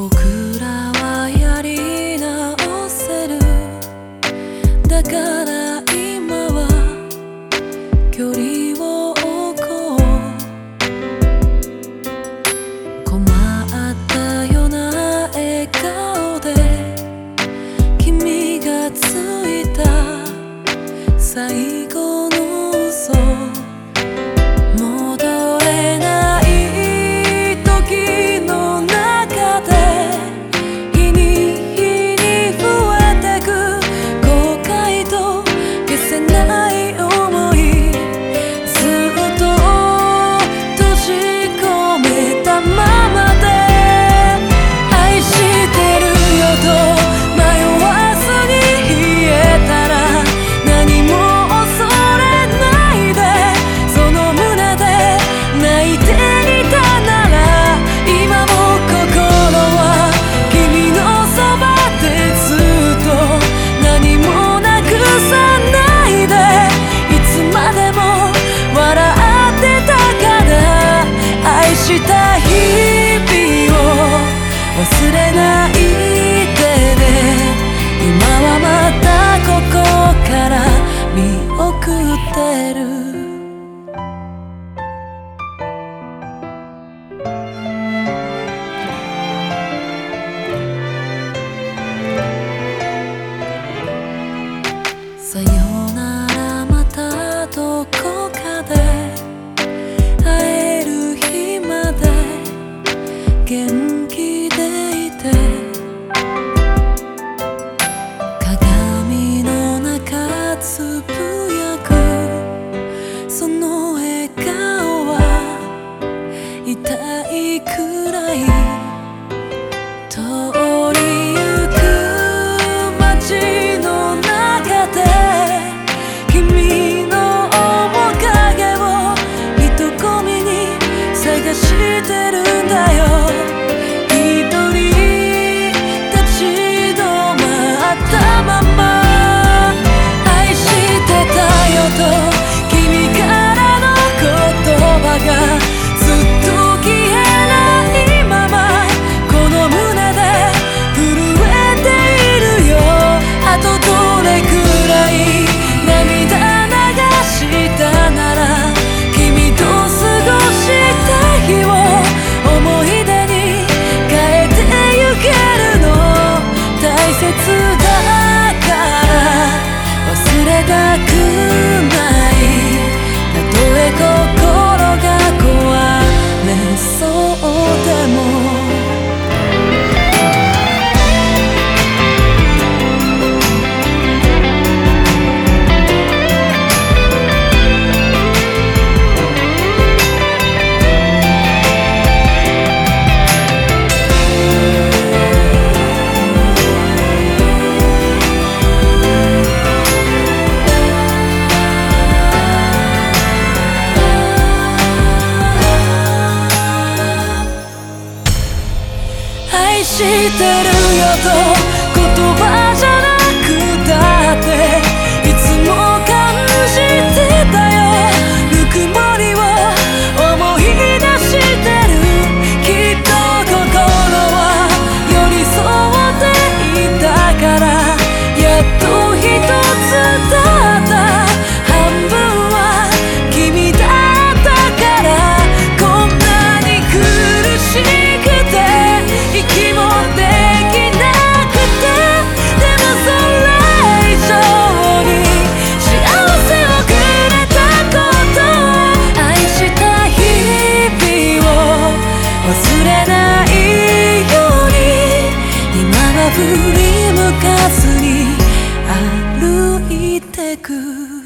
僕らをらい遠い切愛してるよと good.